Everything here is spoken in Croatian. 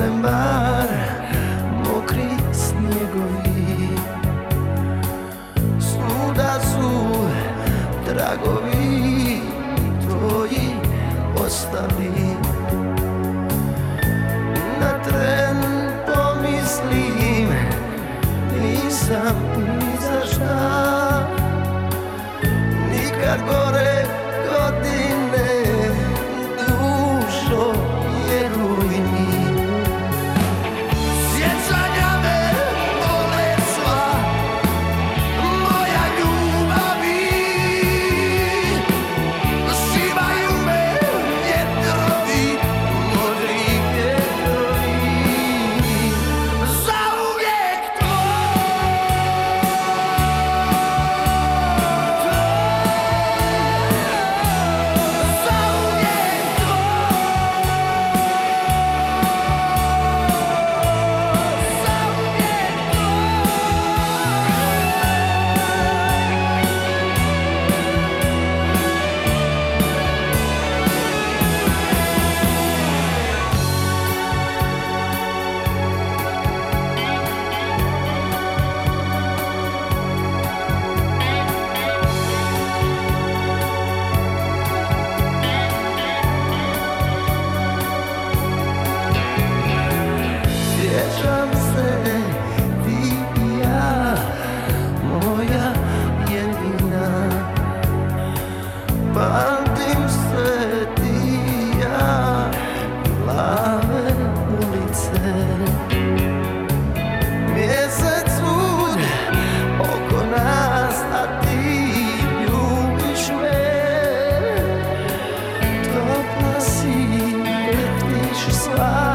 decembar Mokri snjegovi Svuda su tragovi Tvoji ostali. Na tren pomislim Nisam ni za šta. Nikad god Bye.